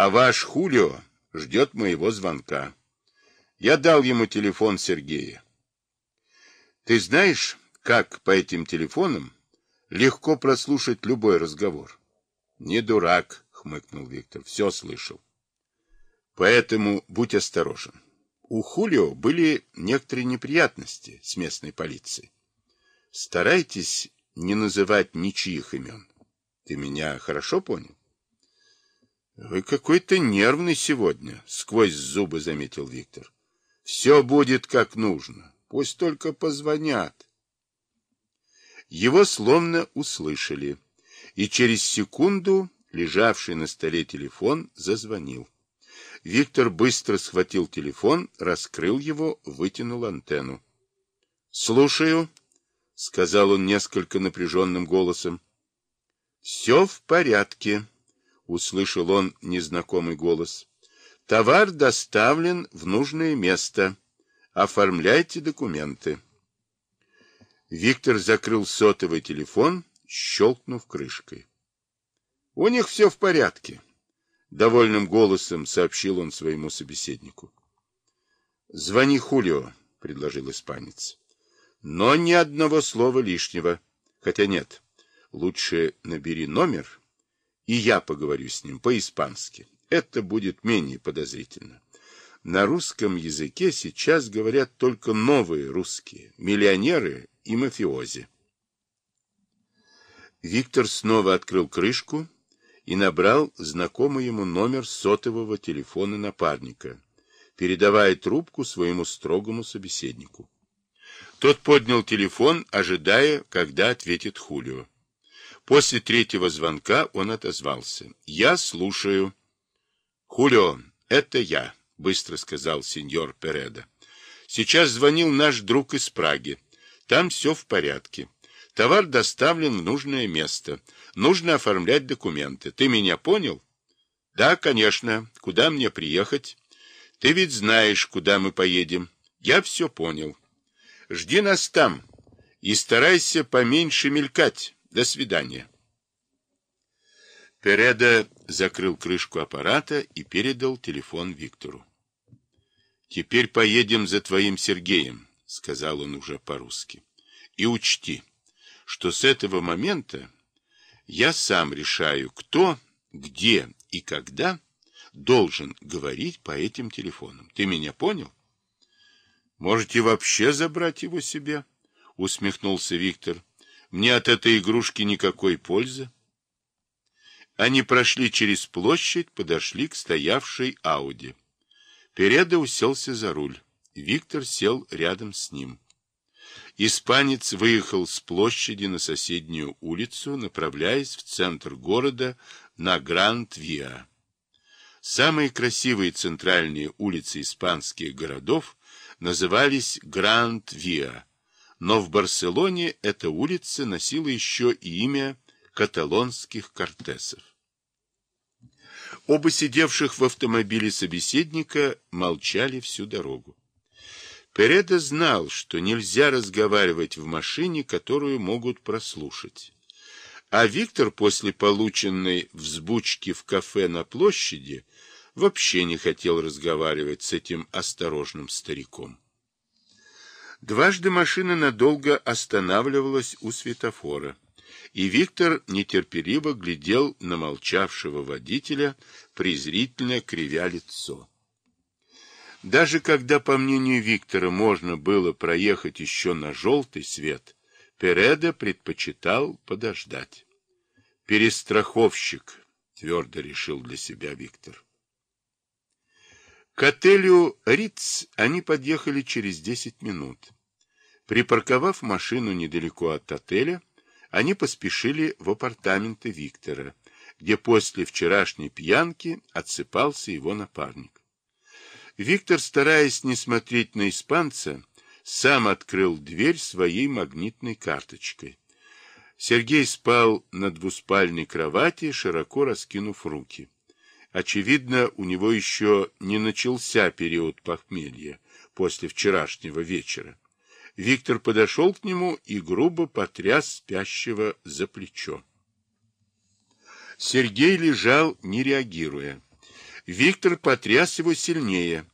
А ваш Хулио ждет моего звонка. Я дал ему телефон Сергея. Ты знаешь, как по этим телефонам легко прослушать любой разговор? Не дурак, хмыкнул Виктор. Все слышал. Поэтому будь осторожен. У Хулио были некоторые неприятности с местной полицией. Старайтесь не называть ничьих имен. Ты меня хорошо понял? Вы какой-то нервный сегодня, сквозь зубы заметил Виктор. Все будет как нужно. Пусть только позвонят. Его словно услышали, и через секунду лежавший на столе телефон зазвонил. Виктор быстро схватил телефон, раскрыл его, вытянул антенну. «Слушаю», — сказал он несколько напряженным голосом. «Все в порядке», — услышал он незнакомый голос. «Товар доставлен в нужное место. Оформляйте документы». Виктор закрыл сотовый телефон, щелкнув крышкой. «У них все в порядке», — довольным голосом сообщил он своему собеседнику. «Звони Хулио», — предложил испанец. «Но ни одного слова лишнего. Хотя нет, лучше набери номер, и я поговорю с ним по-испански. Это будет менее подозрительно. На русском языке сейчас говорят только новые русские, миллионеры и мафиози». Виктор снова открыл крышку и набрал знакомый ему номер сотового телефона напарника, передавая трубку своему строгому собеседнику. Тот поднял телефон, ожидая, когда ответит Хулио. После третьего звонка он отозвался. «Я слушаю». «Хулио, это я», — быстро сказал сеньор Переда. «Сейчас звонил наш друг из Праги. Там все в порядке. Товар доставлен в нужное место. Нужно оформлять документы. Ты меня понял? Да, конечно. Куда мне приехать? Ты ведь знаешь, куда мы поедем. Я все понял. Жди нас там и старайся поменьше мелькать. До свидания. Переда закрыл крышку аппарата и передал телефон Виктору. «Теперь поедем за твоим Сергеем», — сказал он уже по-русски. «И учти, что с этого момента я сам решаю, кто, где и когда должен говорить по этим телефонам. Ты меня понял? Можете вообще забрать его себе, усмехнулся Виктор. Мне от этой игрушки никакой пользы. Они прошли через площадь, подошли к стоявшей Ауди. Переда уселся за руль. Виктор сел рядом с ним. Испанец выехал с площади на соседнюю улицу, направляясь в центр города на Гранд-Виа. Самые красивые центральные улицы испанских городов назывались Гранд-Виа, но в Барселоне эта улица носила еще и имя каталонских кортесов. Оба сидевших в автомобиле собеседника молчали всю дорогу. Переда знал, что нельзя разговаривать в машине, которую могут прослушать. А Виктор после полученной взбучки в кафе на площади вообще не хотел разговаривать с этим осторожным стариком. Дважды машина надолго останавливалась у светофора, и Виктор нетерпеливо глядел на молчавшего водителя, презрительно кривя лицо. Даже когда, по мнению Виктора, можно было проехать еще на желтый свет, Переда предпочитал подождать. «Перестраховщик», — твердо решил для себя Виктор. К отелю «Риц» они подъехали через десять минут. Припарковав машину недалеко от отеля, они поспешили в апартаменты Виктора, где после вчерашней пьянки отсыпался его напарник. Виктор, стараясь не смотреть на испанца, сам открыл дверь своей магнитной карточкой. Сергей спал на двуспальной кровати, широко раскинув руки. Очевидно, у него еще не начался период похмелья после вчерашнего вечера. Виктор подошел к нему и грубо потряс спящего за плечо. Сергей лежал, не реагируя. Виктор потряс его сильнее,